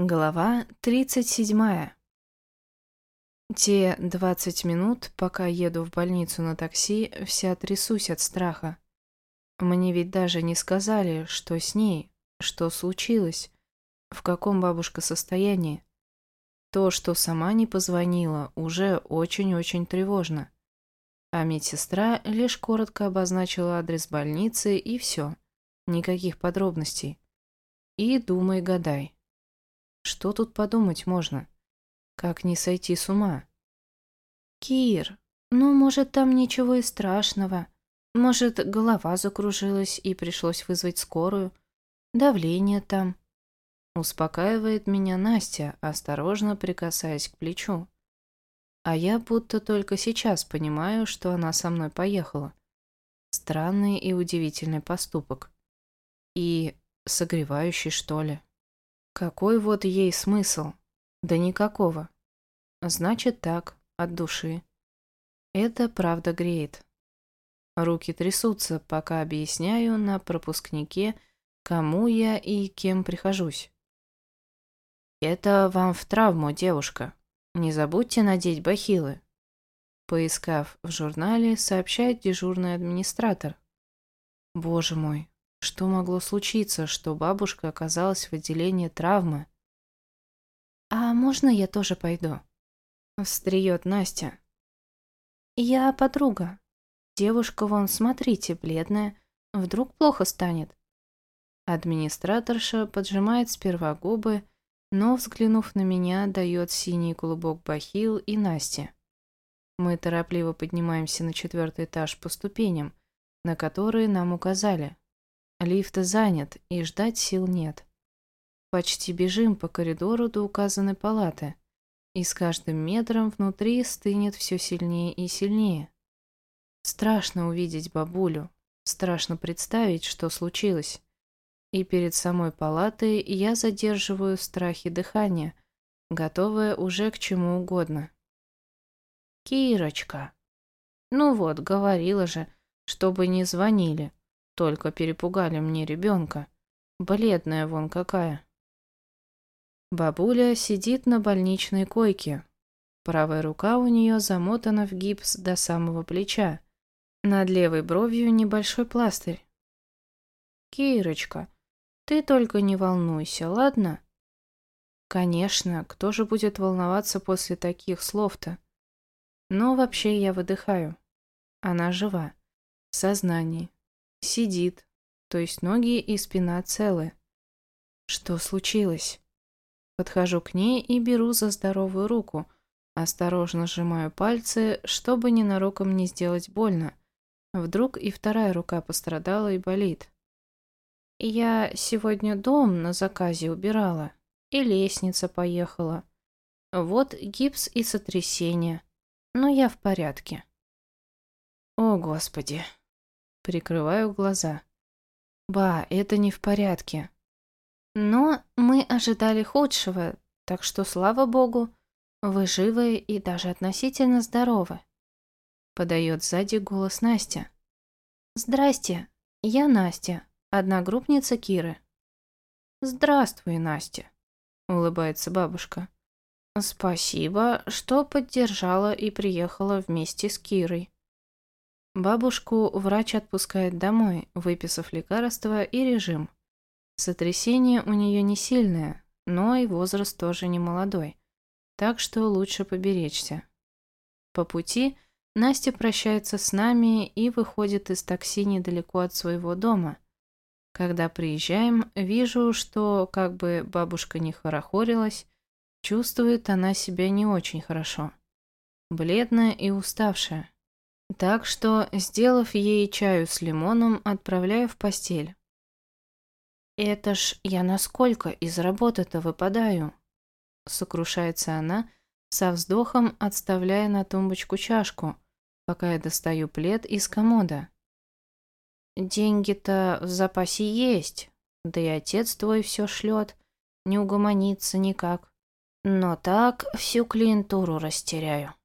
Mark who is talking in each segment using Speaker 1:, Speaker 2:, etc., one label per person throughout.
Speaker 1: Глава 37. Те 20 минут, пока еду в больницу на такси, вся трясусь от страха. Мне ведь даже не сказали, что с ней, что случилось, в каком бабушка состоянии. То, что сама не позвонила, уже очень-очень тревожно. А медсестра лишь коротко обозначила адрес больницы и все. Никаких подробностей. И думай-гадай. Что тут подумать можно? Как не сойти с ума?
Speaker 2: Кир, ну, может, там ничего и страшного. Может, голова закружилась и пришлось вызвать скорую. Давление там.
Speaker 1: Успокаивает меня Настя, осторожно прикасаясь к плечу. А я будто только сейчас понимаю, что она со мной поехала. Странный и удивительный поступок. И согревающий, что ли. Какой вот ей смысл? Да никакого. Значит так, от души. Это правда греет. Руки трясутся, пока объясняю на пропускнике, кому я и кем прихожусь. Это вам в травму, девушка. Не забудьте надеть бахилы. Поискав в журнале, сообщает дежурный администратор. Боже мой, что могло случиться, что бабушка оказалась в отделении травмы?
Speaker 2: «А можно я тоже пойду?»
Speaker 1: Встреет Настя.
Speaker 2: «Я подруга. Девушка вон, смотрите, бледная. Вдруг плохо станет?»
Speaker 1: Администраторша поджимает сперва губы, но, взглянув на меня, дает синий клубок бахил и Насте. Мы торопливо поднимаемся на четвертый этаж по ступеням, на которые нам указали. Лифт занят, и ждать сил нет. Почти бежим по коридору до указанной палаты, и с каждым метром внутри стынет все сильнее и сильнее. Страшно увидеть бабулю, страшно представить, что случилось. И перед самой палатой я задерживаю страхи дыхания, готовая уже к чему угодно.
Speaker 2: «Кирочка!» «Ну вот, говорила же, чтобы не звонили», только перепугали мне ребенка. Бледная вон какая.
Speaker 1: Бабуля сидит на больничной койке. Правая рука у нее замотана в гипс до самого плеча. Над левой бровью небольшой пластырь.
Speaker 2: «Кирочка, ты только не волнуйся, ладно?»
Speaker 1: «Конечно, кто же будет волноваться после таких слов-то?» Но вообще я выдыхаю. Она жива. В сознании. Сидит, то есть ноги и спина целы. Что случилось? Подхожу к ней и беру за здоровую руку, осторожно сжимаю пальцы, чтобы ненароком не сделать больно. Вдруг и вторая рука пострадала и болит.
Speaker 2: Я сегодня дом на заказе убирала, и лестница поехала. Вот гипс и сотрясение, но я в порядке.
Speaker 1: О, Господи. Прикрываю глаза. Ба, это не в порядке.
Speaker 2: Но мы ожидали худшего, так что, слава богу, вы живы и даже относительно здоровы.
Speaker 1: Подает сзади голос Настя.
Speaker 2: Здрасте, я Настя, одногруппница Киры.
Speaker 1: Здравствуй, Настя, улыбается бабушка. Спасибо, что поддержала и приехала вместе с Кирой. Бабушку врач отпускает домой, выписав лекарства и режим. Сотрясение у нее не сильное, но и возраст тоже не молодой, так что лучше поберечься. По пути Настя прощается с нами и выходит из такси недалеко от своего дома. Когда приезжаем, вижу, что, как бы бабушка не хорохорилась, чувствует она себя не очень хорошо. Бледная и уставшая. Так что, сделав ей чаю с лимоном, отправляю в постель.
Speaker 2: «Это ж я насколько из работы-то выпадаю?»
Speaker 1: Сокрушается она, со вздохом отставляя на тумбочку чашку, пока я достаю плед из комода.
Speaker 2: «Деньги-то в запасе есть, да и отец твой все шлет, не угомонится никак. Но так всю клиентуру растеряю».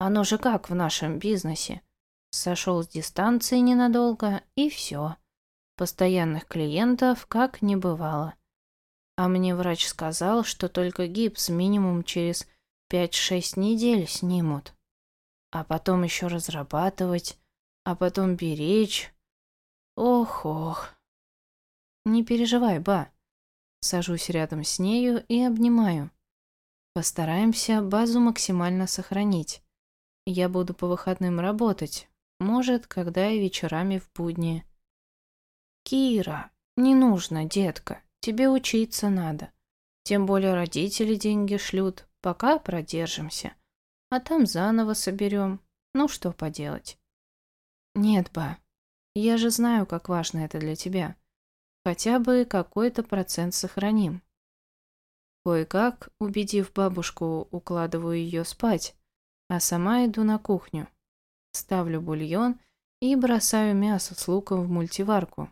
Speaker 2: Оно же как в нашем бизнесе. Сошел с дистанции ненадолго, и все. Постоянных клиентов как не бывало. А мне врач сказал, что только гипс минимум через 5-6 недель снимут. А потом еще разрабатывать, а потом беречь. Ох-ох. Не переживай, ба. Сажусь рядом с нею и обнимаю. Постараемся базу максимально сохранить. Я буду по выходным работать, может, когда и вечерами в будни. Кира, не нужно, детка, тебе учиться надо. Тем более родители деньги шлют, пока продержимся. А там заново соберем. Ну что поделать. Нет, ба, я же знаю, как важно это для тебя. Хотя бы какой-то процент сохраним. Кое-как, убедив бабушку, укладываю ее спать, а сама иду на кухню. Ставлю бульон и бросаю мясо с луком в мультиварку.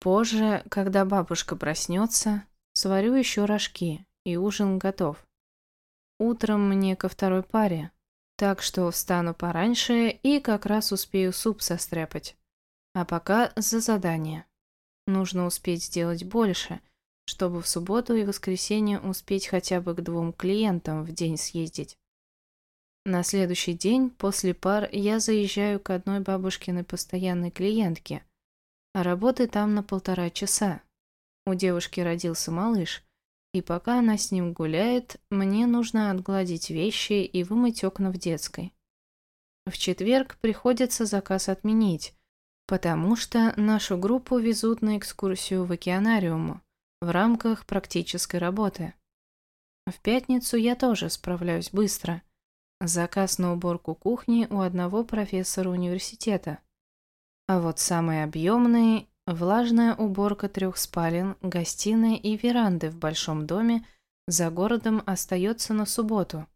Speaker 2: Позже, когда бабушка проснется, сварю еще рожки, и ужин готов. Утром мне ко второй паре, так что встану пораньше и как раз успею суп состряпать. А пока за задание. Нужно успеть сделать больше, чтобы в субботу и воскресенье успеть хотя бы к двум клиентам в день съездить. На следующий день после пар я заезжаю к одной бабушкиной постоянной клиентке. А работы там на полтора часа. У девушки родился малыш, и пока она с ним гуляет, мне нужно отгладить вещи и вымыть окна в детской. В четверг приходится заказ отменить, потому что нашу группу везут на экскурсию в океанариум в рамках практической работы. В пятницу я тоже справляюсь быстро – Заказ на уборку кухни у одного профессора университета. А вот самый объемный – влажная уборка трех спален, гостиной и веранды в большом доме за городом остается на субботу.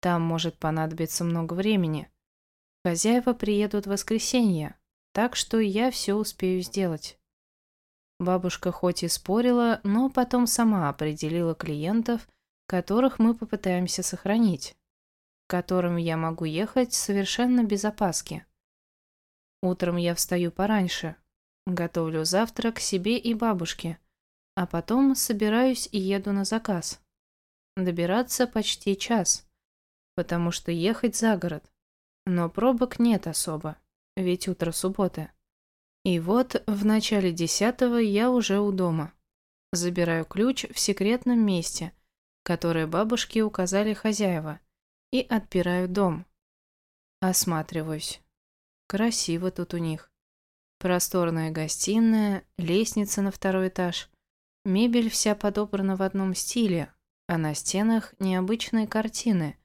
Speaker 2: Там может понадобиться много времени. Хозяева приедут в воскресенье, так что я все успею сделать. Бабушка хоть и спорила, но потом сама определила клиентов, которых мы попытаемся сохранить которым я могу ехать совершенно без опаски. Утром я встаю пораньше, готовлю завтрак себе и бабушке, а потом собираюсь и еду на заказ. Добираться почти час, потому что ехать за город. Но пробок нет особо, ведь утро субботы. И вот в начале десятого я уже у дома. Забираю ключ в секретном месте, которое бабушке указали хозяева – и отпираю дом. Осматриваюсь. Красиво тут у них. Просторная гостиная, лестница на второй этаж. Мебель вся подобрана в одном стиле, а на стенах необычные картины.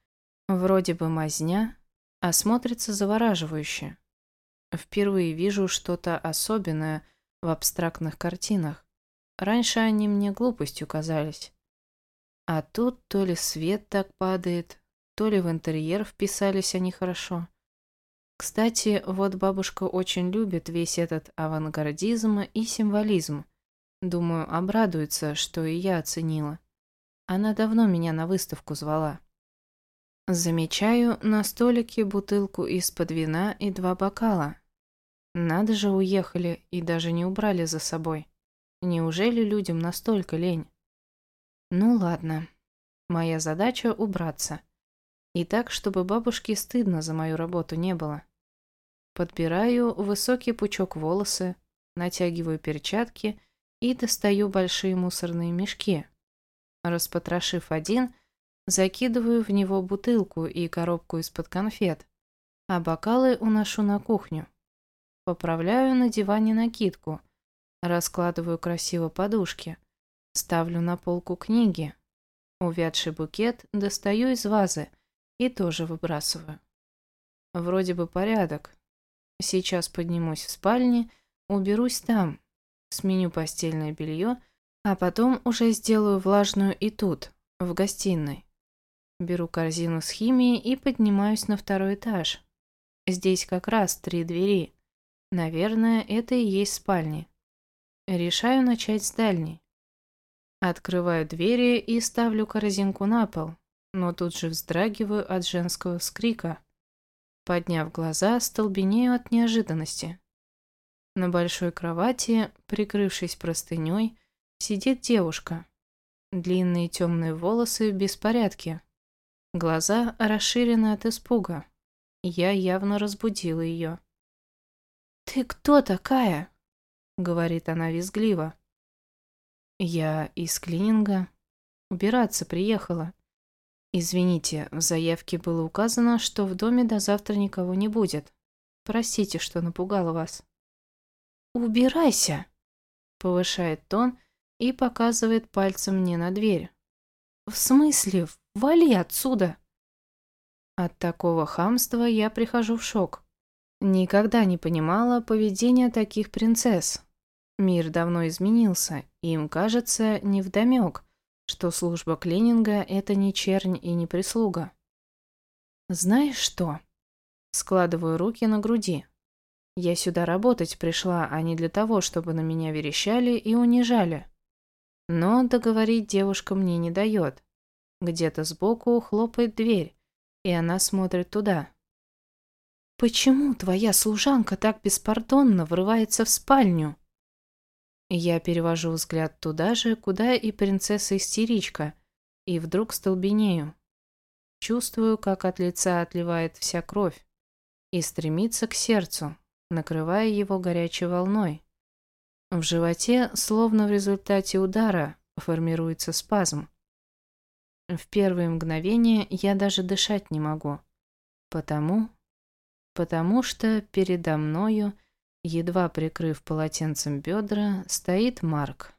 Speaker 2: Вроде бы мазня, а смотрится завораживающе. Впервые вижу что-то особенное в абстрактных картинах. Раньше они мне глупостью казались. А тут то ли свет так падает, то ли в интерьер вписались они хорошо. Кстати, вот бабушка очень любит весь этот авангардизм и символизм. Думаю, обрадуется, что и я оценила. Она давно меня на выставку звала. Замечаю на столике бутылку из-под вина и два бокала. Надо же, уехали и даже не убрали за собой. Неужели людям настолько лень? Ну ладно. Моя задача убраться. И так, чтобы бабушке стыдно за мою работу не было. Подбираю высокий пучок волосы, натягиваю перчатки и достаю большие мусорные мешки. Распотрошив один, закидываю в него бутылку и коробку из-под конфет, а бокалы уношу на кухню. Поправляю на диване накидку, раскладываю красиво подушки, ставлю на полку книги. Увядший букет достаю из вазы – и тоже выбрасываю. Вроде бы порядок. Сейчас поднимусь в спальне, уберусь там, сменю постельное белье, а потом уже сделаю влажную и тут, в гостиной. Беру корзину с химией и поднимаюсь на второй этаж. Здесь как раз три двери. Наверное, это и есть спальни. Решаю начать с дальней. Открываю двери и ставлю корзинку на пол, но тут же вздрагиваю от женского скрика. Подняв глаза, столбенею от неожиданности. На большой кровати, прикрывшись простыней, сидит девушка.
Speaker 1: Длинные темные волосы в беспорядке. Глаза расширены от испуга. Я явно разбудила ее.
Speaker 2: «Ты кто такая?»
Speaker 1: — говорит она визгливо. «Я из клининга. Убираться приехала. Извините, в заявке было указано, что в доме до завтра никого не будет. Простите, что напугала вас».
Speaker 2: «Убирайся!»
Speaker 1: — повышает тон и показывает пальцем мне на дверь.
Speaker 2: «В смысле? Вали отсюда!»
Speaker 1: От такого хамства я прихожу в шок. Никогда не понимала поведения таких принцесс. Мир давно изменился, и им кажется невдомек, что служба клининга – это не чернь и не прислуга. «Знаешь что?» Складываю руки на груди. Я сюда работать пришла, а не для того, чтобы на меня верещали и унижали. Но договорить девушка мне не дает. Где-то сбоку хлопает дверь, и она смотрит туда.
Speaker 2: «Почему твоя служанка так беспардонно врывается в спальню?»
Speaker 1: Я перевожу взгляд туда же, куда и принцесса-истеричка, и вдруг столбенею. Чувствую, как от лица отливает вся кровь и стремится к сердцу, накрывая его горячей волной. В животе, словно в результате удара, формируется спазм. В первые мгновения я даже дышать не могу. Потому... Потому что передо мною, едва прикрыв полотенцем бедра, стоит Марк.